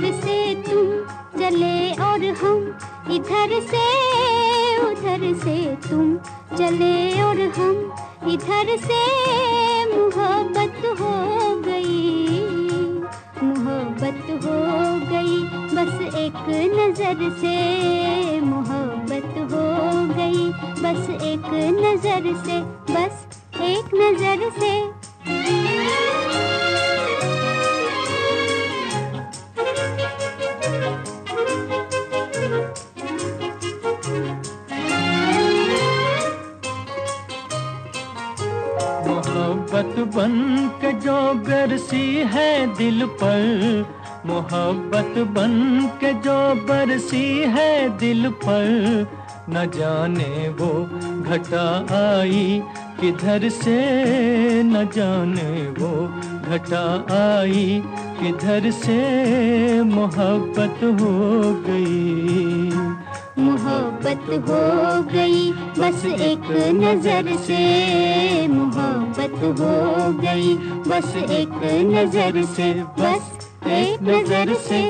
उधर से तुम चले और हम इधर से, उधर से तुम चले और हम इधर से। मोहब्बत हो गई, मोहब्बत हो गई, बस एक नज़र से। मोहब्बत हो गई, बस एक नज़र से, बस एक नज़र से। मोहब्बत बन के जो बरसी है दिल पर। मोहब्बत बन के जो बरसी है दिल पर। न जाने वो घटा आई किधर से, न जाने वो घटा आई किधर से। मोहब्बत हो गई। मोहब्बत हो गई, बस एक नज़र से। मोहब्बत हो गई, बस एक नज़र से, बस एक नज़र से।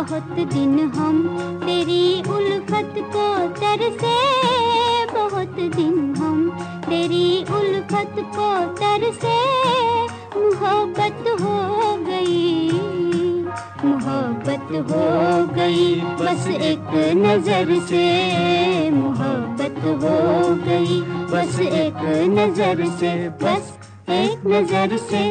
बहुत दिन हम तेरी उल्फत को तरसे। बहुत दिन हम तेरी उल्फत को तरसे। मोहब्बत हो गई, मोहब्बत हो गई बस एक नज़र से। मोहब्बत हो गई बस एक नज़र से, बस एक नज़र से।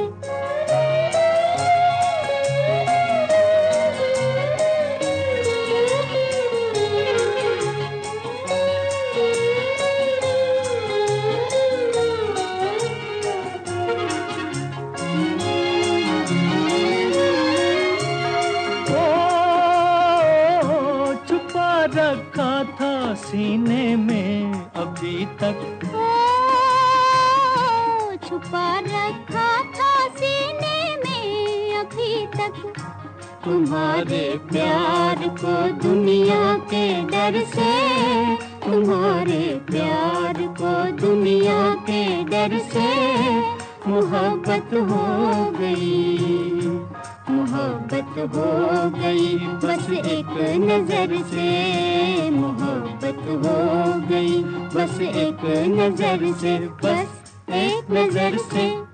सीने में अभी तक। ओ, छुपा रखा था सीने में अभी तक। तुम्हारे प्यार को दुनिया के डर से तुम्हारे प्यार को दुनिया के डर से मोहब्बत हो गई। मोहब्बत हो गई, बस एक नज़र से। मोहब्बत हो गई, बस एक नज़र से, बस एक नज़र से।